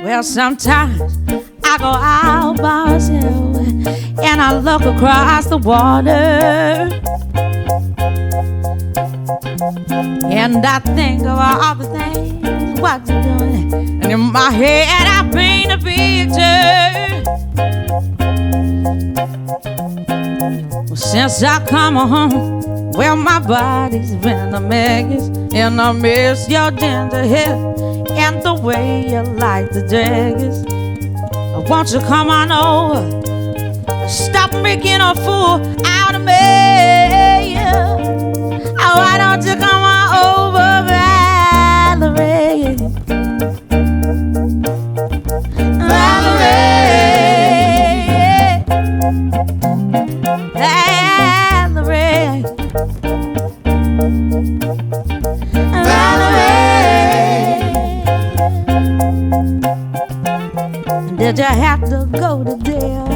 Well, sometimes I go out by and I look across the water. And I think of all the things what you're doing. And in my head, I paint a picture. Well, since I come home, well, my body's been a mess. And I miss your ginger hair and the way you like the daggers. Won't you come on over? Stop making a fool out of me. Oh, why don't you Did you have to go to jail?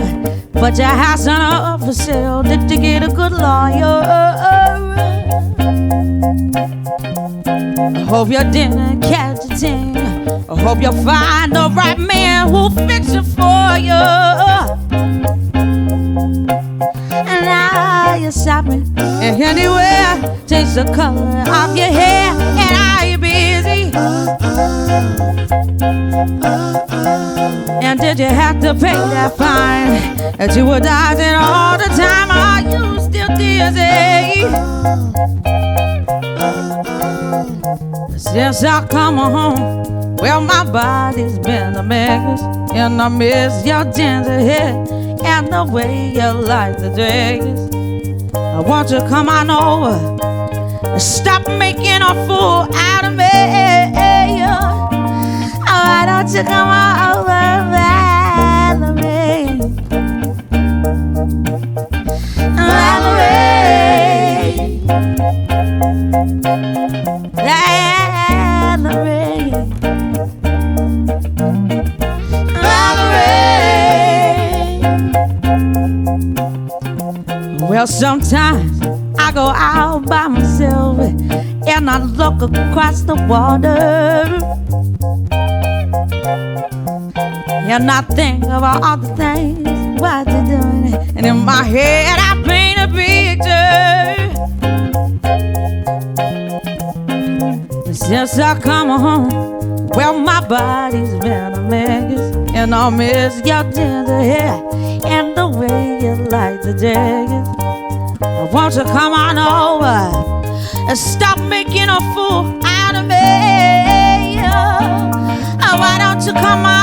Put your house on up for sale. Did you get a good lawyer? I hope you didn't catch a thing. I hope you find the right man who'll fix it for you. And now you're shopping anywhere. Change the color of your And did you have to pay that fine? That you were dodging all the time? Are you still dizzy? Since I come home, well, my body's been a mess. And I miss your ginger hair and the way you like the dress. I want you to come on over stop making a fool out of me. You come on over, Valerie? Valerie. Valerie. Well, sometimes I go out by myself and I look across the water. And I think about all the things what you're doing. And in my head, I paint a picture. Since I come home, well, my body's been a mess. And I miss your ginger hair and the way you like the daggers. Won't you come on over and stop making a fool out of me? Oh, why don't you come on?